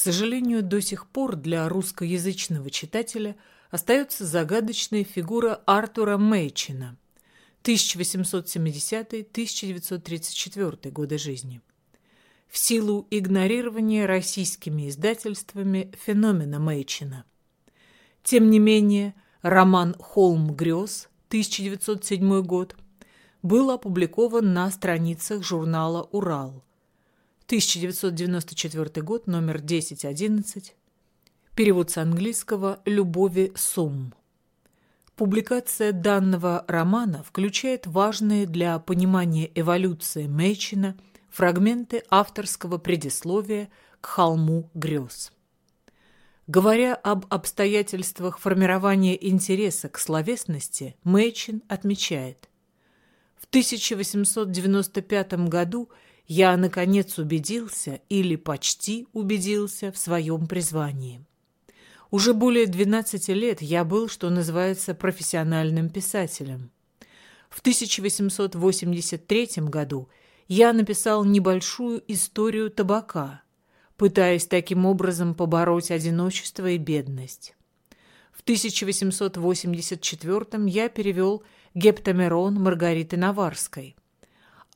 сожалению, до сих пор для русскоязычного читателя остается загадочная фигура Артура Мэйчина 1870-1934 годы жизни. В силу игнорирования российскими издательствами феномена Мэйчина. Тем не менее, роман «Холм грез» 1907 год был опубликован на страницах журнала «Урал» 1994 год, номер 1011, перевод с английского «Любови Сум». Публикация данного романа включает важные для понимания эволюции Мейчина фрагменты авторского предисловия к «Холму грез». Говоря об обстоятельствах формирования интереса к словесности, Мэйчин отмечает. В 1895 году я, наконец, убедился или почти убедился в своем призвании. Уже более 12 лет я был, что называется, профессиональным писателем. В 1883 году я написал небольшую историю табака, пытаясь таким образом побороть одиночество и бедность. В 1884 я перевел «Гептамерон» Маргариты Наварской,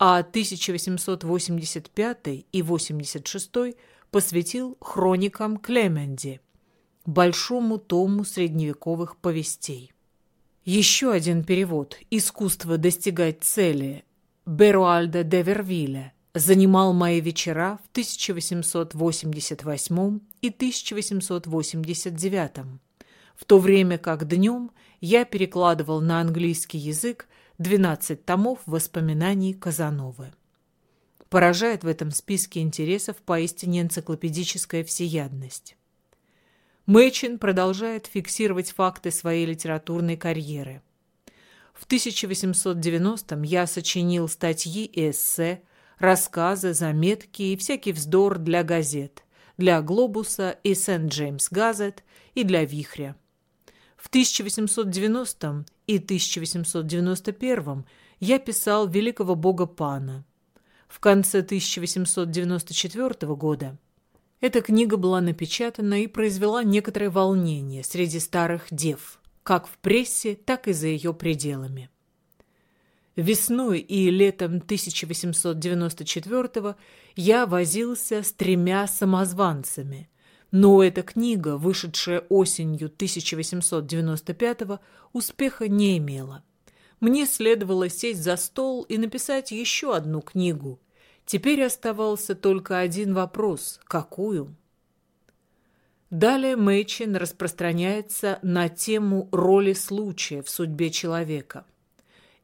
а 1885 и 86 посвятил хроникам Клеменди, большому тому средневековых повестей. Еще один перевод «Искусство достигать цели» Беруальда де Вервиля занимал мои вечера в 1888 и 1889, в то время как днем я перекладывал на английский язык 12 томов воспоминаний Казановы. Поражает в этом списке интересов поистине энциклопедическая всеядность. Мэйчин продолжает фиксировать факты своей литературной карьеры. В 1890-м я сочинил статьи и эссе, рассказы, заметки и всякий вздор для газет, для «Глобуса» и «Сент-Джеймс Газет» и для «Вихря». В 1890 и 1891 я писал великого бога Пана. В конце 1894 года эта книга была напечатана и произвела некоторое волнение среди старых дев, как в прессе, так и за ее пределами. Весной и летом 1894 я возился с тремя самозванцами – но эта книга, вышедшая осенью 1895 успеха не имела. Мне следовало сесть за стол и написать еще одну книгу. Теперь оставался только один вопрос – какую? Далее Мэйчин распространяется на тему роли случая в судьбе человека.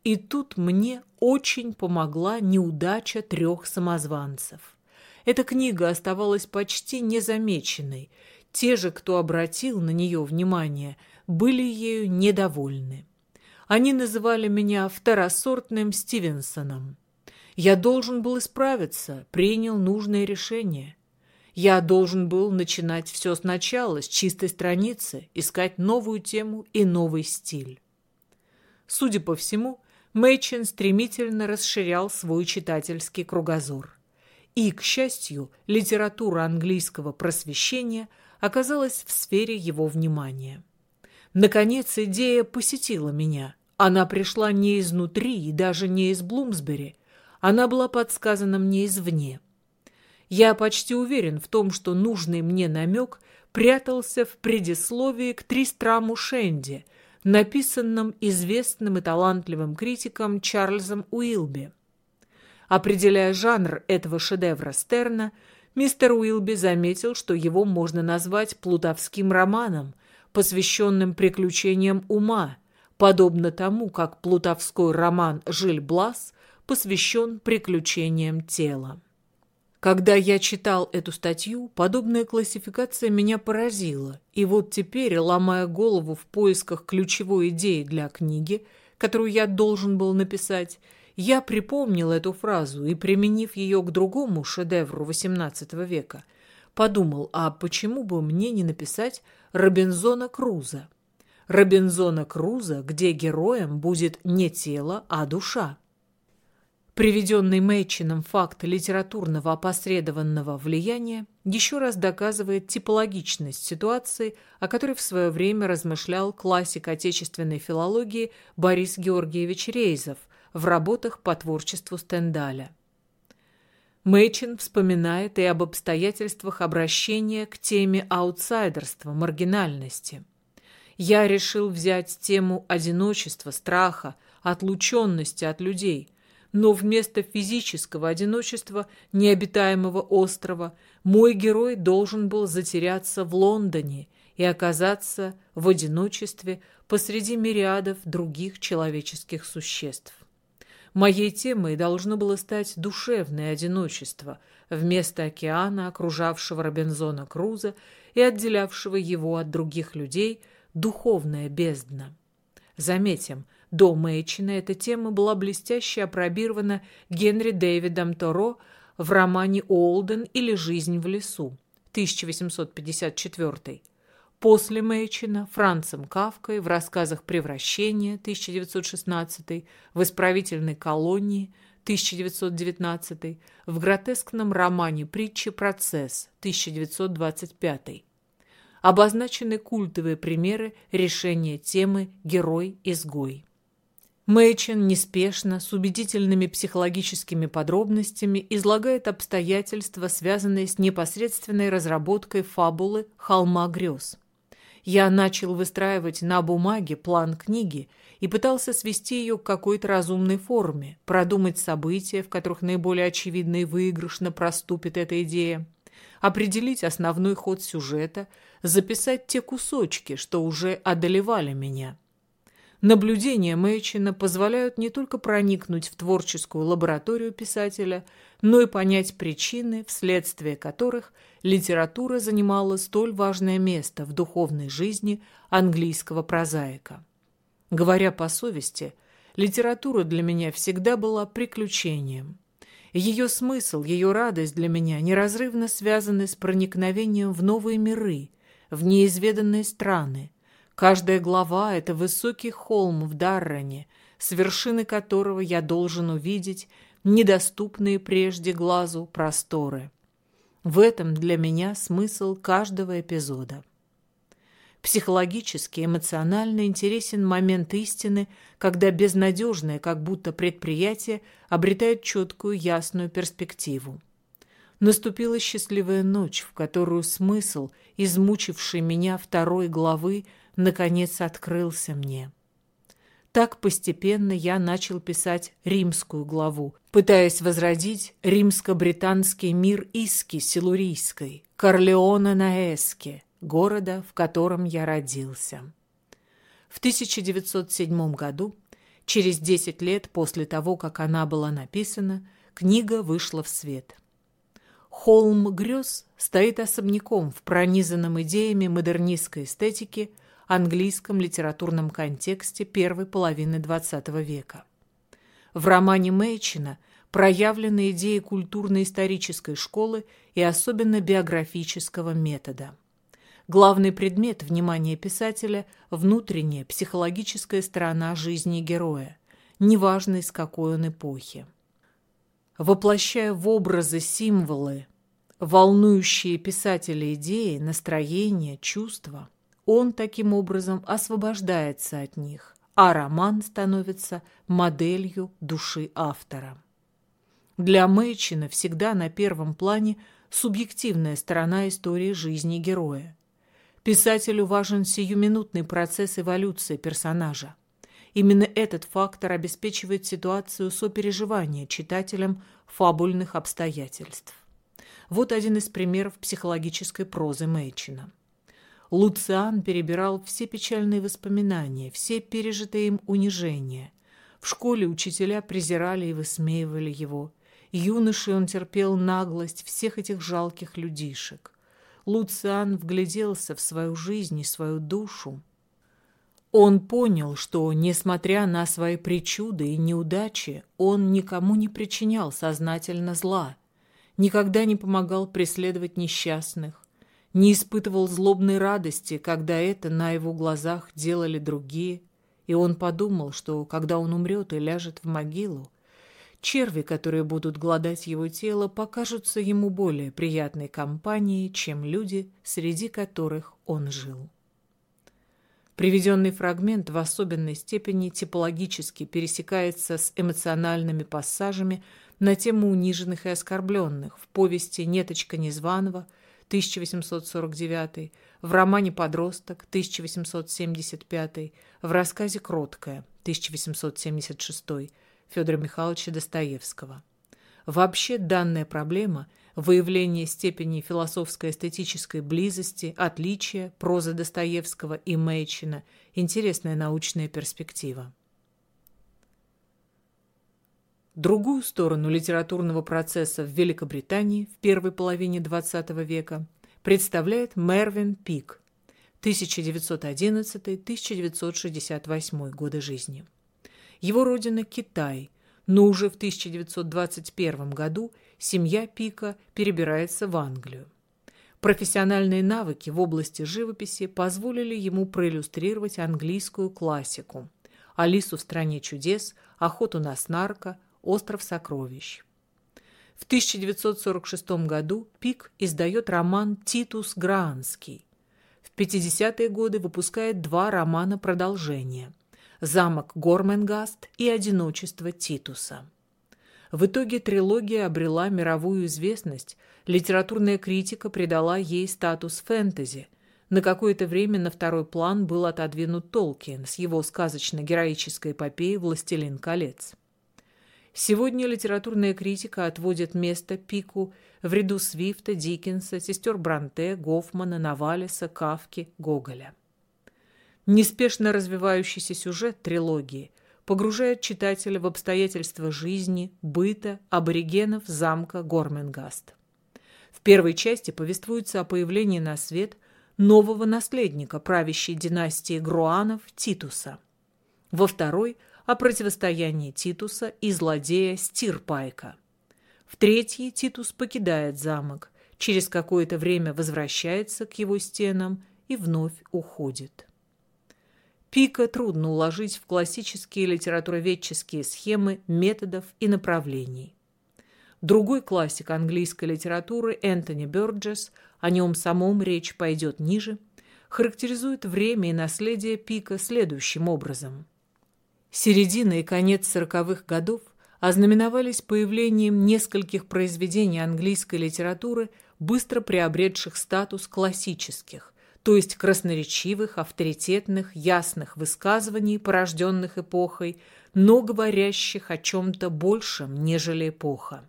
И тут мне очень помогла неудача трех самозванцев – эта книга оставалась почти незамеченной. Те же, кто обратил на нее внимание, были ею недовольны. Они называли меня второсортным Стивенсоном. Я должен был исправиться, принял нужное решение. Я должен был начинать все сначала, с чистой страницы, искать новую тему и новый стиль. Судя по всему, Мэйчин стремительно расширял свой читательский кругозор. И, к счастью, литература английского просвещения оказалась в сфере его внимания. Наконец, идея посетила меня. Она пришла не изнутри и даже не из Блумсбери. Она была подсказана мне извне. Я почти уверен в том, что нужный мне намек прятался в предисловии к Тристраму Шенди, написанном известным и талантливым критиком Чарльзом Уилби. Определяя жанр этого шедевра Стерна, мистер Уилби заметил, что его можно назвать плутовским романом, посвященным приключениям ума, подобно тому, как плутовской роман «Жиль Блас» посвящен приключениям тела. Когда я читал эту статью, подобная классификация меня поразила, и вот теперь, ломая голову в поисках ключевой идеи для книги, которую я должен был написать, я припомнил эту фразу и, применив ее к другому шедевру XVIII века, подумал, а почему бы мне не написать Робинзона Круза? Робинзона Круза, где героем будет не тело, а душа. Приведенный Мэйчином факт литературного опосредованного влияния еще раз доказывает типологичность ситуации, о которой в свое время размышлял классик отечественной филологии Борис Георгиевич Рейзов в работах по творчеству Стендаля. Мэйчин вспоминает и об обстоятельствах обращения к теме аутсайдерства, маргинальности. «Я решил взять тему одиночества, страха, отлученности от людей – но вместо физического одиночества необитаемого острова мой герой должен был затеряться в Лондоне и оказаться в одиночестве посреди мириадов других человеческих существ. Моей темой должно было стать душевное одиночество вместо океана, окружавшего Робинзона Круза и отделявшего его от других людей, духовная бездна. Заметим – до Мэйчина эта тема была блестяще опробирована Генри Дэвидом Торо в романе «Олден» или «Жизнь в лесу» 1854. После Мэйчина Францем Кавкой в рассказах «Превращение» 1916, в «Исправительной колонии» 1919, в гротескном романе «Притчи. Процесс» 1925 обозначены культовые примеры решения темы «Герой-изгой». Мэйчин неспешно, с убедительными психологическими подробностями излагает обстоятельства, связанные с непосредственной разработкой фабулы «Холма грез». Я начал выстраивать на бумаге план книги и пытался свести ее к какой-то разумной форме, продумать события, в которых наиболее очевидно и выигрышно проступит эта идея, определить основной ход сюжета, записать те кусочки, что уже одолевали меня – Наблюдения Мэйчина позволяют не только проникнуть в творческую лабораторию писателя, но и понять причины, вследствие которых литература занимала столь важное место в духовной жизни английского прозаика. Говоря по совести, литература для меня всегда была приключением. Ее смысл, ее радость для меня неразрывно связаны с проникновением в новые миры, в неизведанные страны, Каждая глава — это высокий холм в Дарране, с вершины которого я должен увидеть недоступные прежде глазу просторы. В этом для меня смысл каждого эпизода. Психологически, эмоционально интересен момент истины, когда безнадежное, как будто предприятие, обретает четкую, ясную перспективу. Наступила счастливая ночь, в которую смысл, измучивший меня второй главы, наконец открылся мне. Так постепенно я начал писать римскую главу, пытаясь возродить римско-британский мир Иски Силурийской, Корлеона на Эске, города, в котором я родился. В 1907 году, через 10 лет после того, как она была написана, книга вышла в свет. Холм грез стоит особняком в пронизанном идеями модернистской эстетики – английском литературном контексте первой половины XX века. В романе Мэйчина проявлены идеи культурно-исторической школы и особенно биографического метода. Главный предмет внимания писателя – внутренняя психологическая сторона жизни героя, неважно из какой он эпохи. Воплощая в образы символы, волнующие писателя идеи, настроения, чувства – он таким образом освобождается от них, а роман становится моделью души автора. Для Мэйчина всегда на первом плане субъективная сторона истории жизни героя. Писателю важен сиюминутный процесс эволюции персонажа. Именно этот фактор обеспечивает ситуацию сопереживания читателям фабульных обстоятельств. Вот один из примеров психологической прозы Мэйчина. Луциан перебирал все печальные воспоминания, все пережитые им унижения. В школе учителя презирали и высмеивали его. Юношей он терпел наглость всех этих жалких людишек. Луциан вгляделся в свою жизнь и свою душу. Он понял, что, несмотря на свои причуды и неудачи, он никому не причинял сознательно зла, никогда не помогал преследовать несчастных, не испытывал злобной радости, когда это на его глазах делали другие, и он подумал, что когда он умрет и ляжет в могилу, черви, которые будут гладать его тело, покажутся ему более приятной компанией, чем люди, среди которых он жил. Приведенный фрагмент в особенной степени типологически пересекается с эмоциональными пассажами на тему униженных и оскорбленных в повести «Неточка Незваного» 1849, в романе «Подросток» 1875, в рассказе «Кроткая» 1876 Федора Михайловича Достоевского. Вообще данная проблема – выявление степени философско-эстетической близости, отличия прозы Достоевского и Мейчина – интересная научная перспектива. Другую сторону литературного процесса в Великобритании в первой половине XX века представляет Мервин Пик 1911-1968 годы жизни. Его родина – Китай, но уже в 1921 году семья Пика перебирается в Англию. Профессиональные навыки в области живописи позволили ему проиллюстрировать английскую классику «Алису в стране чудес», «Охоту на снарка», «Остров сокровищ». В 1946 году Пик издает роман «Титус Граанский». В 50-е годы выпускает два романа продолжения «Замок Горменгаст» и «Одиночество Титуса». В итоге трилогия обрела мировую известность, литературная критика придала ей статус фэнтези. На какое-то время на второй план был отодвинут Толкиен с его сказочно-героической эпопеей «Властелин колец». Сегодня литературная критика отводит место Пику в ряду Свифта, Диккенса, сестер Бранте, Гофмана, Навалиса, Кавки, Гоголя. Неспешно развивающийся сюжет трилогии погружает читателя в обстоятельства жизни, быта аборигенов замка Горменгаст. В первой части повествуется о появлении на свет нового наследника правящей династии Груанов Титуса. Во второй – о противостоянии Титуса и злодея Стирпайка. В третьей Титус покидает замок, через какое-то время возвращается к его стенам и вновь уходит. Пика трудно уложить в классические литературоведческие схемы методов и направлений. Другой классик английской литературы Энтони Бёрджес, о нем самом речь пойдет ниже, характеризует время и наследие Пика следующим образом. Середина и конец сороковых годов ознаменовались появлением нескольких произведений английской литературы, быстро приобретших статус классических, то есть красноречивых, авторитетных, ясных высказываний, порожденных эпохой, но говорящих о чем-то большем, нежели эпоха.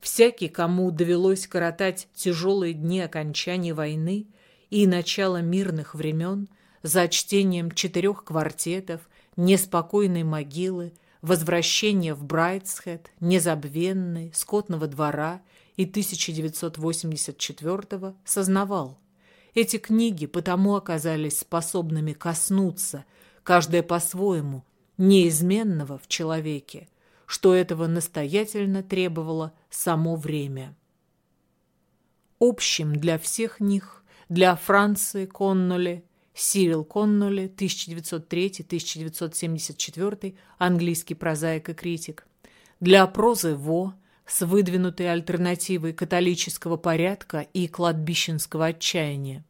Всякий, кому довелось коротать тяжелые дни окончания войны и начала мирных времен за чтением четырех квартетов, неспокойной могилы, возвращения в Брайтсхед, незабвенной, скотного двора и 1984 сознавал – эти книги потому оказались способными коснуться, каждая по-своему, неизменного в человеке, что этого настоятельно требовало само время. Общим для всех них, для Франции Конноли, Сирил Конноли, 1903-1974, английский прозаик и критик, для прозы Во, с выдвинутой альтернативой католического порядка и кладбищенского отчаяния.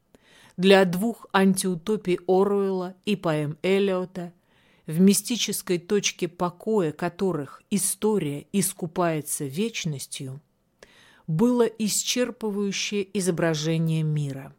Для двух антиутопий Оруэлла и поэм Эллиота, в мистической точке покоя которых история искупается вечностью, было исчерпывающее изображение мира.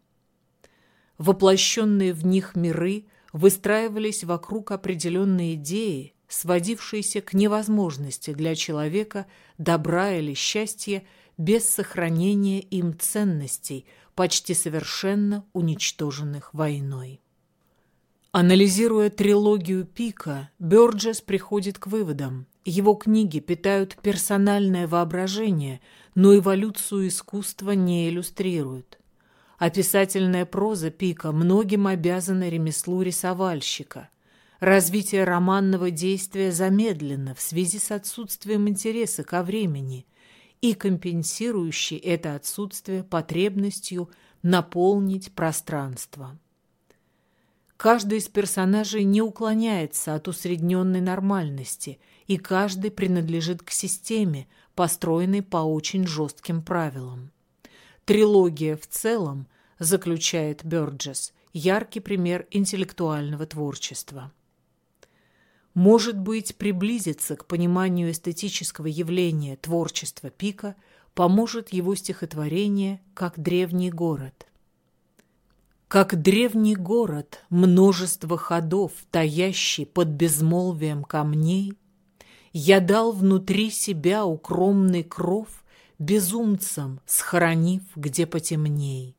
Воплощенные в них миры выстраивались вокруг определенной идеи, сводившейся к невозможности для человека добра или счастья без сохранения им ценностей, почти совершенно уничтоженных войной. Анализируя трилогию Пика, Бёрджес приходит к выводам. Его книги питают персональное воображение, но эволюцию искусства не иллюстрируют. Описательная проза Пика многим обязана ремеслу рисовальщика – Развитие романного действия замедлено в связи с отсутствием интереса ко времени и компенсирующей это отсутствие потребностью наполнить пространство. Каждый из персонажей не уклоняется от усредненной нормальности, и каждый принадлежит к системе, построенной по очень жестким правилам. Трилогия в целом, заключает Бёрджес, яркий пример интеллектуального творчества. Может быть, приблизиться к пониманию эстетического явления творчества Пика поможет его стихотворение «Как древний город». Как древний город, множество ходов, таящий под безмолвием камней, Я дал внутри себя укромный кров Безумцам, схоронив где потемней.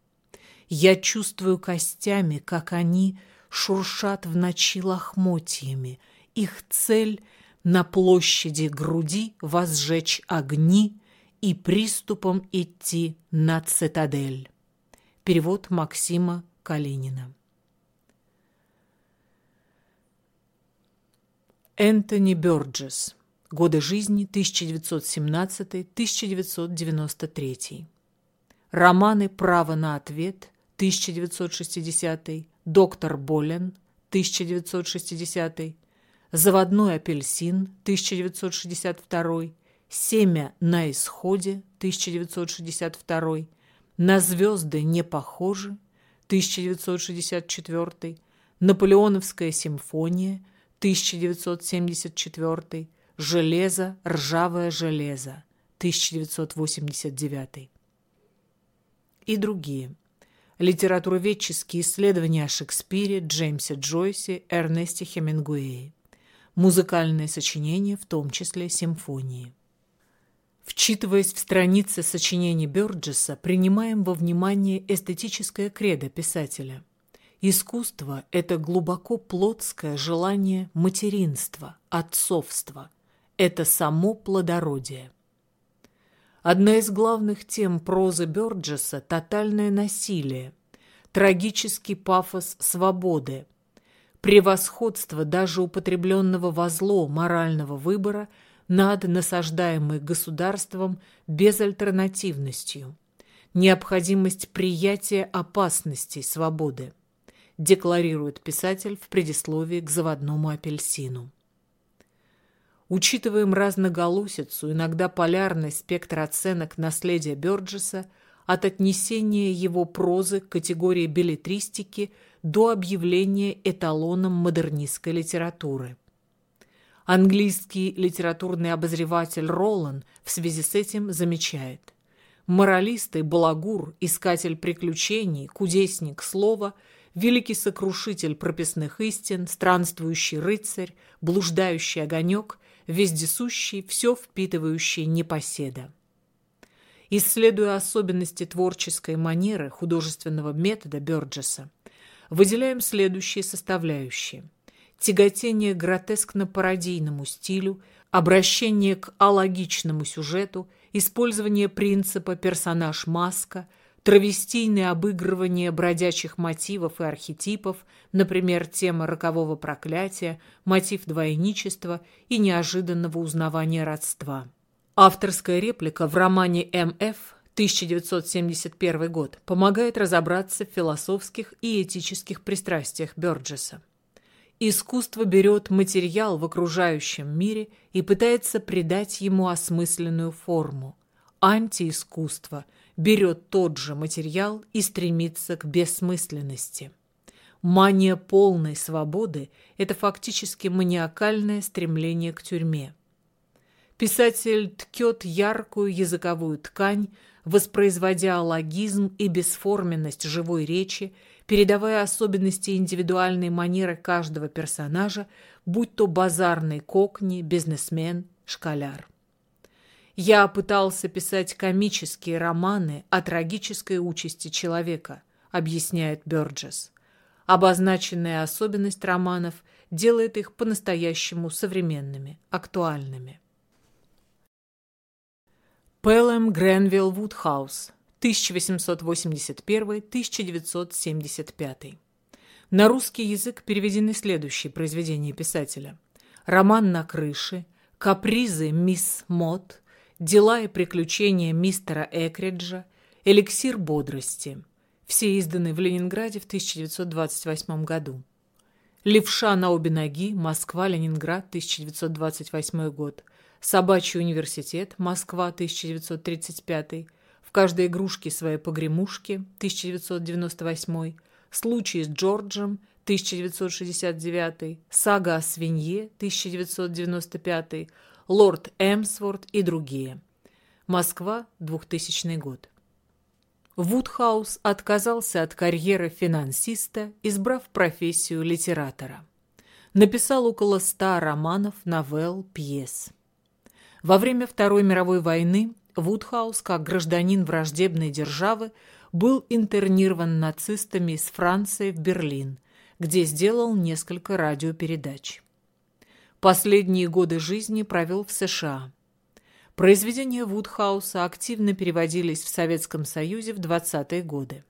Я чувствую костями, как они Шуршат в ночи лохмотьями. Их цель — на площади груди возжечь огни И приступом идти на цитадель. Перевод Максима Калинина. Энтони Бёрджес. Годы жизни 1917-1993. Романы «Право на ответ» 1960, «Доктор Болен» 1960, «Заводной апельсин» 1962, «Семя на исходе» 1962, «На звезды не похожи» 1964, Наполеоновская симфония, 1974, Железо, ржавое железо, 1989 и другие. Литературоведческие исследования о Шекспире, Джеймсе Джойсе, Эрнесте Хемингуэе. Музыкальные сочинения, в том числе симфонии. Вчитываясь в страницы сочинений Бёрджеса, принимаем во внимание эстетическое кредо писателя. Искусство – это глубоко плотское желание материнства, отцовства. Это само плодородие. Одна из главных тем прозы Бёрджеса – тотальное насилие, трагический пафос свободы, превосходство даже употребленного во зло морального выбора – над насаждаемой государством безальтернативностью, необходимость приятия опасностей свободы, декларирует писатель в предисловии к заводному апельсину. Учитываем разноголосицу, иногда полярный спектр оценок наследия Бёрджеса от отнесения его прозы к категории билетристики до объявления эталоном модернистской литературы. Английский литературный обозреватель Ролан в связи с этим замечает. Моралист и балагур, искатель приключений, кудесник слова, великий сокрушитель прописных истин, странствующий рыцарь, блуждающий огонек, вездесущий, все впитывающий непоседа. Исследуя особенности творческой манеры художественного метода Бёрджеса, выделяем следующие составляющие – тяготение гротескно-пародийному стилю, обращение к алогичному сюжету, использование принципа «персонаж-маска», травестийное обыгрывание бродячих мотивов и архетипов, например, тема рокового проклятия, мотив двойничества и неожиданного узнавания родства. Авторская реплика в романе «М.Ф.» 1971 год помогает разобраться в философских и этических пристрастиях Бёрджеса. Искусство берет материал в окружающем мире и пытается придать ему осмысленную форму. Антиискусство берет тот же материал и стремится к бессмысленности. Мания полной свободы – это фактически маниакальное стремление к тюрьме. Писатель ткет яркую языковую ткань, воспроизводя логизм и бесформенность живой речи передавая особенности индивидуальной манеры каждого персонажа, будь то базарный кокни, бизнесмен, школяр. Я пытался писать комические романы о трагической участи человека, объясняет Бёрджес. Обозначенная особенность романов делает их по-настоящему современными, актуальными. Пелем Гренвилл Вудхаус 1881-1975. На русский язык переведены следующие произведения писателя. «Роман на крыше», «Капризы мисс Мот», «Дела и приключения мистера Экриджа», «Эликсир бодрости». Все изданы в Ленинграде в 1928 году. Левша на обе ноги, Москва, Ленинград, 1928 год. Собачий университет, Москва, 1935. В каждой игрушке свои погремушки, 1998. Случай с Джорджем, 1969. Сага о свинье, 1995. Лорд Эмсворт и другие. Москва, 2000 год. Вудхаус отказался от карьеры финансиста, избрав профессию литератора. Написал около ста романов, новелл, пьес. Во время Второй мировой войны Вудхаус, как гражданин враждебной державы, был интернирован нацистами из Франции в Берлин, где сделал несколько радиопередач. Последние годы жизни провел в США – Произведения Вудхауса активно переводились в Советском Союзе в 20-е годы.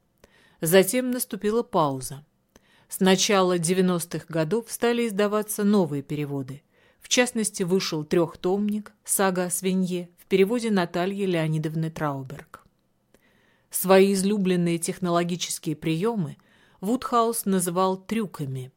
Затем наступила пауза. С начала 90-х годов стали издаваться новые переводы. В частности, вышел трехтомник «Сага о свинье» в переводе Натальи Леонидовны Трауберг. Свои излюбленные технологические приемы Вудхаус называл трюками.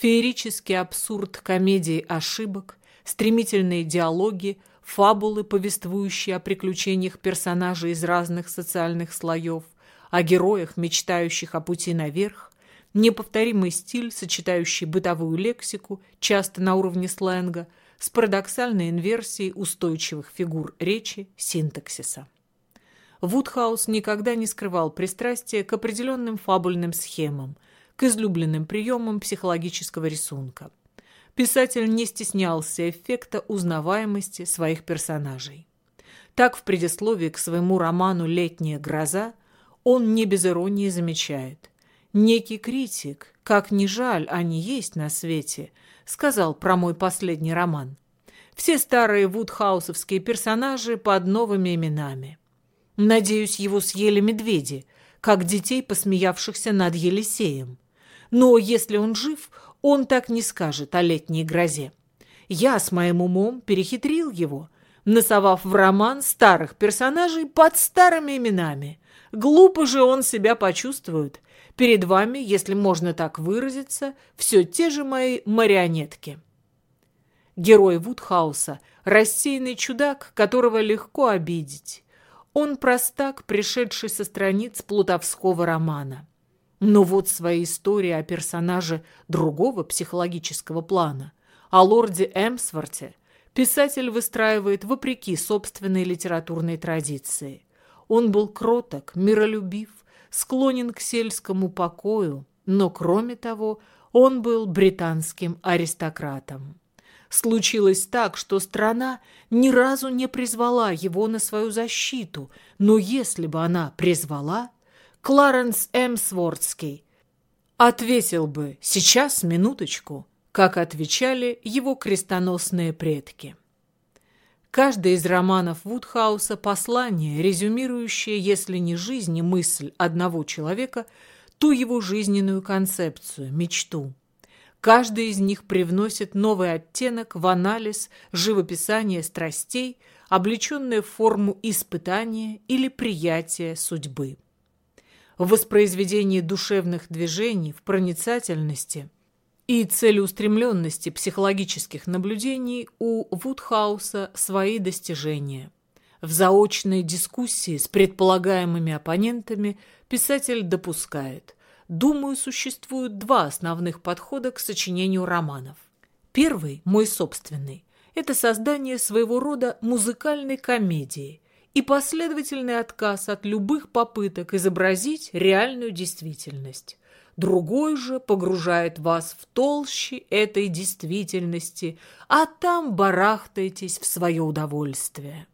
Феерический абсурд комедии ошибок, стремительные диалоги – фабулы, повествующие о приключениях персонажей из разных социальных слоев, о героях, мечтающих о пути наверх, неповторимый стиль, сочетающий бытовую лексику, часто на уровне сленга, с парадоксальной инверсией устойчивых фигур речи, синтаксиса. Вудхаус никогда не скрывал пристрастия к определенным фабульным схемам, к излюбленным приемам психологического рисунка – писатель не стеснялся эффекта узнаваемости своих персонажей. Так в предисловии к своему роману «Летняя гроза» он не без иронии замечает. «Некий критик, как ни жаль они есть на свете», сказал про мой последний роман. Все старые вудхаусовские персонажи под новыми именами. Надеюсь, его съели медведи, как детей, посмеявшихся над Елисеем. Но если он жив, он так не скажет о летней грозе. Я с моим умом перехитрил его, насовав в роман старых персонажей под старыми именами. Глупо же он себя почувствует. Перед вами, если можно так выразиться, все те же мои марионетки. Герой Вудхауса – рассеянный чудак, которого легко обидеть. Он простак, пришедший со страниц плутовского романа. Но вот свои истории о персонаже другого психологического плана, о лорде Эмсворте, писатель выстраивает вопреки собственной литературной традиции. Он был кроток, миролюбив, склонен к сельскому покою, но, кроме того, он был британским аристократом. Случилось так, что страна ни разу не призвала его на свою защиту, но если бы она призвала, Кларенс Эмсвордский, ответил бы «сейчас, минуточку», как отвечали его крестоносные предки. Каждый из романов Вудхауса – послание, резюмирующее, если не жизнь и мысль одного человека, ту его жизненную концепцию, мечту. Каждый из них привносит новый оттенок в анализ живописания страстей, облеченное в форму испытания или приятия судьбы в воспроизведении душевных движений, в проницательности и целеустремленности психологических наблюдений у Вудхауса свои достижения. В заочной дискуссии с предполагаемыми оппонентами писатель допускает «Думаю, существуют два основных подхода к сочинению романов. Первый, мой собственный, это создание своего рода музыкальной комедии – и последовательный отказ от любых попыток изобразить реальную действительность. Другой же погружает вас в толщи этой действительности, а там барахтаетесь в свое удовольствие.